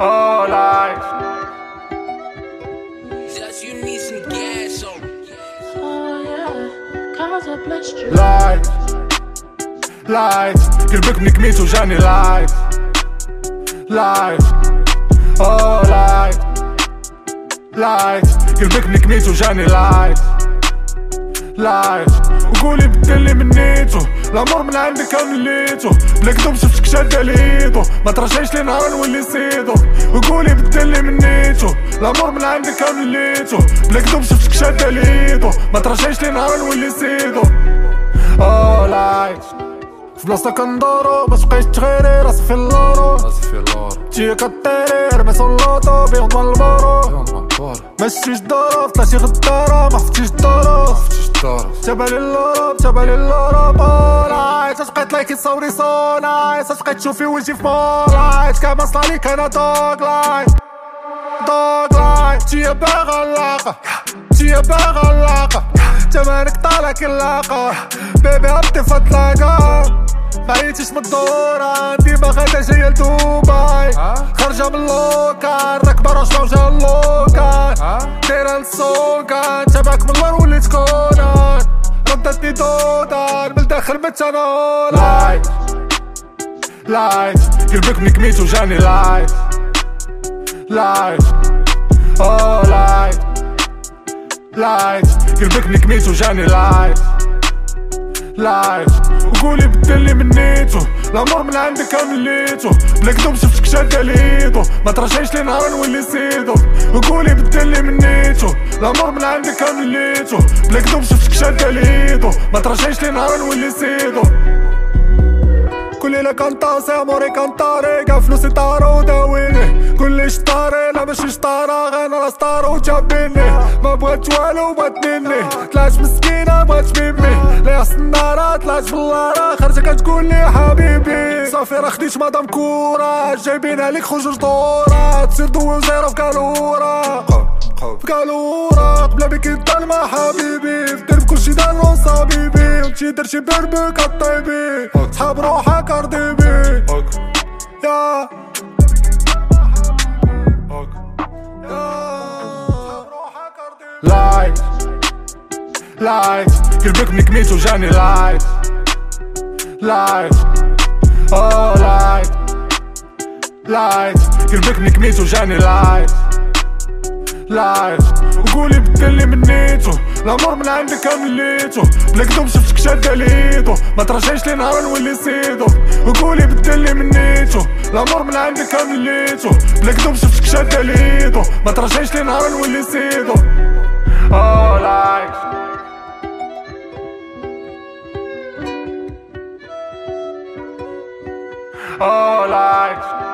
all light Just you need some gas on. Oh yeah, cause I blessed you. لايت لايت قلبك من كميت وجاني لايت لايت اوه لايت لايت قلبك من كميت وجاني لايت لايت وقولي بدلي من نيتو الأمور من عندك مليتو بلا كدوب شفتك شادة ليدو ما ترجعش لي نهار نولي سيدو وقولي بدلي من نيتو الأمور من عندك مليتو بلا كدوب شفتك شادة ليدو ما ترجعش لي نهار نولي سيدو اوه لايت في بلاصتك كندورو باش بقيت تغيري راسي في اللورو راسي في اللور تي كطيري رمي صلوطو بيهم طوال البورو مشيش ظروف طلعتي غدارة. ما خفتيش الظروف تبالي اللوروب تبالي اللوروب. اولايت اش بقيت لايكي تصوري سونايت اش بقيت تشوفي وجهي في مولايت كان وصل عليك أنا دوغ لايت. دوغ لايت. تي باغا اللاقة تي باغا اللاقة تمانك طالع كلاقة بيبي أنت فتلاقة. معيتش من الدورة ديما غادا جاية لدوباي. خارجة من اللوكان راكبة راشفة وجا اللوكان مت أنا لايت لايت قلبك من كميت وجاني لايت لايت اوه لايت لايت قلبك من كميت وجاني لايت لايت وقولي بدلي من نيتو الأمور من عندك مليتو بلا كدوب شفتك شادة ليدو ما ترجعش لي نهار نولي سيدو وقولي بدلي من نيتو الأمور من عندك مليتو بلا كدوب شفتك شادة ليدو ما ترجعش لي نهار نولي سيدو كل ليلة كنطاسي اموري كنطاري كاع فلوسي طارو داويني كل شطاري لا ماشي شطارة غير أنا ستار وجابيني ما بغات والو بغات مني طلعت مسكينة بغات ميمي لا النارة طلعت في اللارة خرجة كتقول لي حبيبي صافي راه خديت مدام كورة جايبينها ليك خرج لدورة تصير دوي وزيرة في كالورة في كالورة قبل بك مع حبيبي. في درب كلشي دار صبيبي. وانتي درتي بربك الطيبي. صحاب روحك أرضيبي. يا. لايت لايت قلبك من كميت وجاني لايت لايت اوه لايت light قلبك من كميت وجاني light light وقولي بدلي من نيتو. الأمور من عندك مليتو بلا كدوب شفتك شادة ليدو ما ترجعش لي نهار نولي سيدو وقولي بدلي من نيتو. الأمور من عندك مليتو بلا كدوب شفتك شادة ليدو ما ترجعش لي نهار نولي سيدو Oh, light. Oh, like.